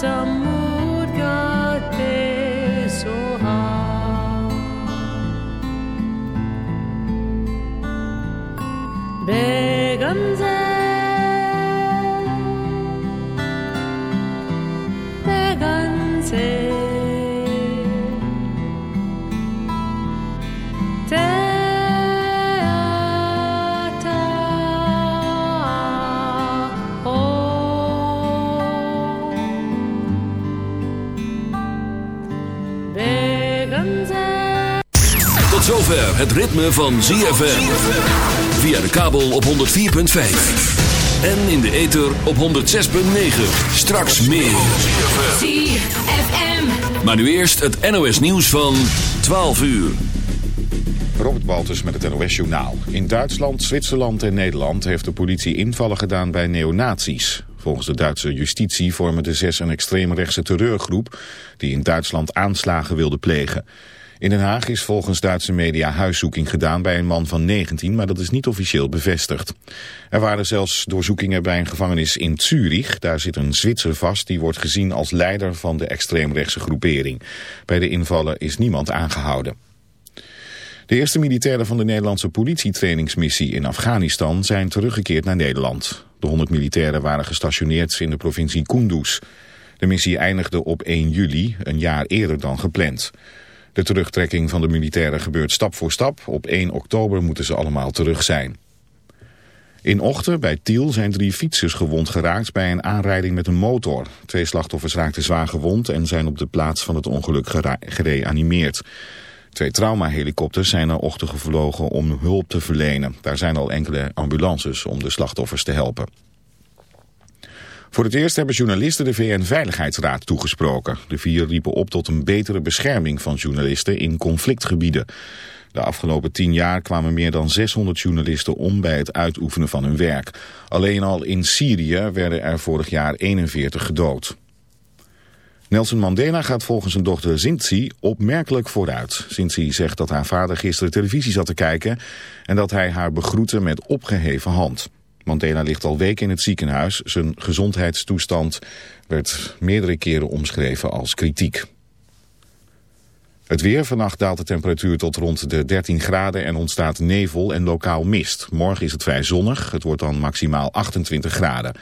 some het ritme van ZFM. Via de kabel op 104.5. En in de ether op 106.9. Straks meer. ZFM. Maar nu eerst het NOS nieuws van 12 uur. Robert Baltus met het NOS Journaal. In Duitsland, Zwitserland en Nederland heeft de politie invallen gedaan bij neonazies. Volgens de Duitse justitie vormen de zes een extreemrechtse terreurgroep... die in Duitsland aanslagen wilde plegen. In Den Haag is volgens Duitse media huiszoeking gedaan bij een man van 19... maar dat is niet officieel bevestigd. Er waren zelfs doorzoekingen bij een gevangenis in Zurich. Daar zit een Zwitser vast die wordt gezien als leider van de extreemrechtse groepering. Bij de invallen is niemand aangehouden. De eerste militairen van de Nederlandse politietrainingsmissie in Afghanistan zijn teruggekeerd naar Nederland. De 100 militairen waren gestationeerd in de provincie Kunduz. De missie eindigde op 1 juli, een jaar eerder dan gepland. De terugtrekking van de militairen gebeurt stap voor stap. Op 1 oktober moeten ze allemaal terug zijn. In Ochten bij Tiel zijn drie fietsers gewond geraakt bij een aanrijding met een motor. Twee slachtoffers raakten zwaar gewond en zijn op de plaats van het ongeluk gereanimeerd. Twee traumahelikopters zijn naar Ochten gevlogen om hulp te verlenen. Daar zijn al enkele ambulances om de slachtoffers te helpen. Voor het eerst hebben journalisten de VN-veiligheidsraad toegesproken. De vier riepen op tot een betere bescherming van journalisten in conflictgebieden. De afgelopen tien jaar kwamen meer dan 600 journalisten om bij het uitoefenen van hun werk. Alleen al in Syrië werden er vorig jaar 41 gedood. Nelson Mandela gaat volgens zijn dochter Zintzi opmerkelijk vooruit. Zintzi zegt dat haar vader gisteren televisie zat te kijken... en dat hij haar begroette met opgeheven hand. Mandela ligt al weken in het ziekenhuis. Zijn gezondheidstoestand werd meerdere keren omschreven als kritiek. Het weer, vannacht daalt de temperatuur tot rond de 13 graden en ontstaat nevel en lokaal mist. Morgen is het vrij zonnig, het wordt dan maximaal 28 graden.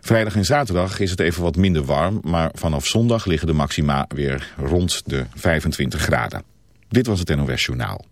Vrijdag en zaterdag is het even wat minder warm, maar vanaf zondag liggen de maxima weer rond de 25 graden. Dit was het NOS Journaal.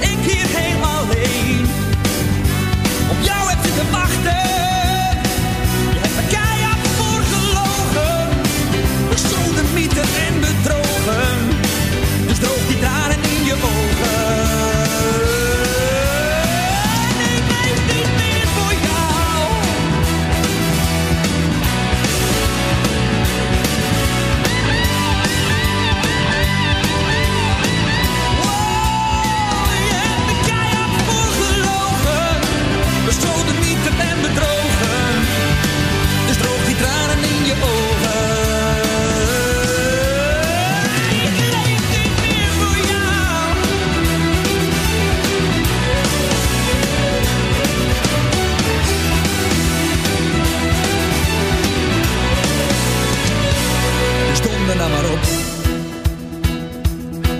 ik hier helemaal alleen. Op jou heb je te wachten. Je hebt me keihard voor gelogen. Besodemieten en bedrogen. Dus droog die tranen in je ogen.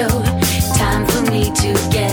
show. Time for me to get.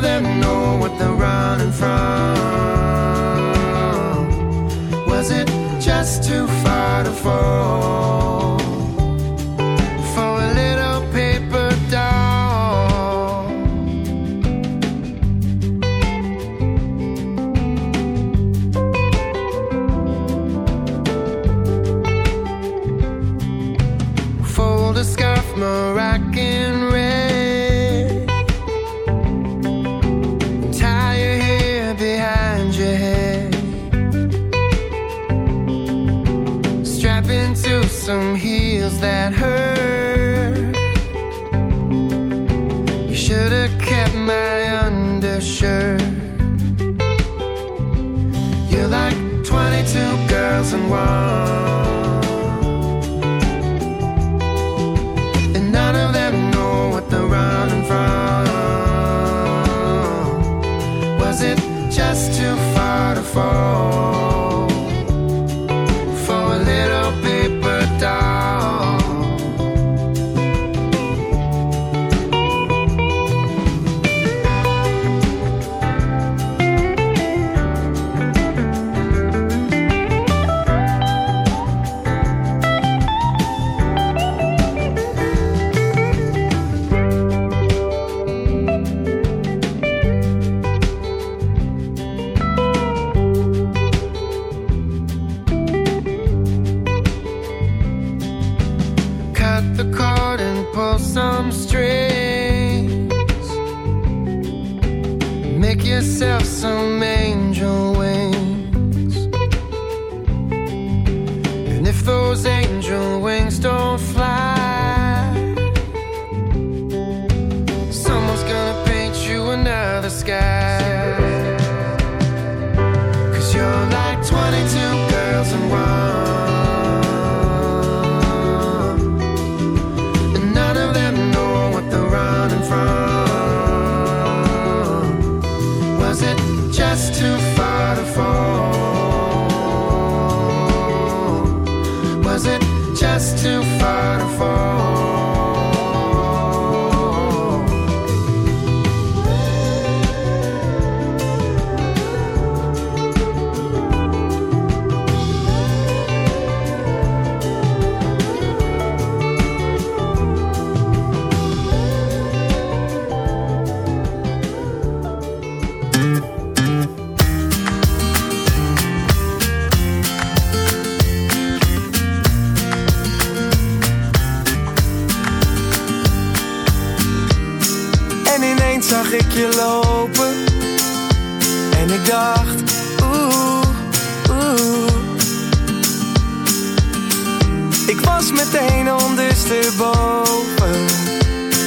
them know what they're running from. those angel wings don't fly. Someone's gonna paint you another sky.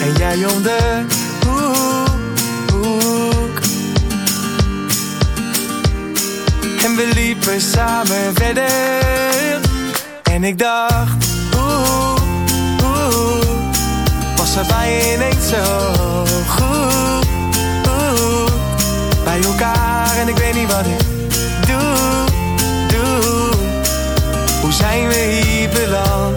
en jij om de hoek. En we liepen samen verder en ik dacht, hoe hoe was er bij ineens zo goed. hoe bij elkaar en ik weet niet wat ik doe, doe. Hoe zijn we hier beland?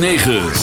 9.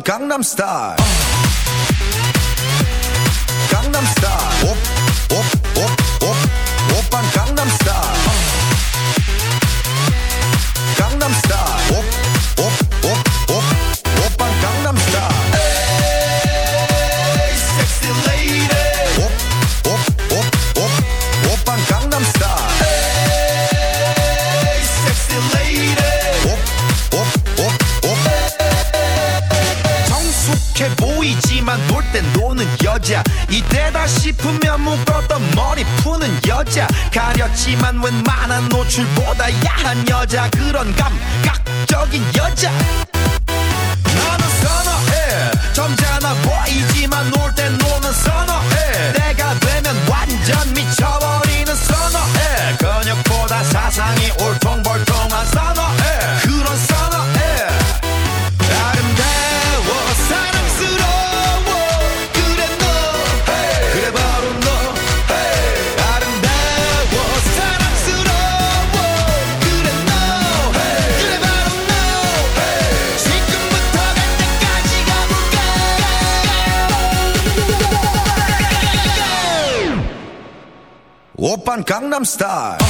von Gangnam Style. 출보다 야한 여자 그런 감. I'm star.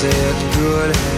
said good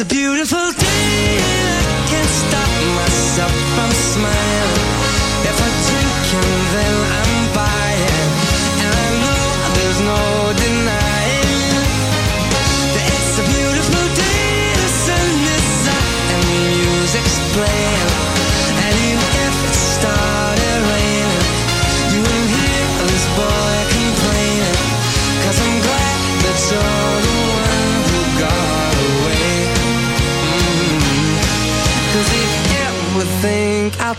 It's a beautiful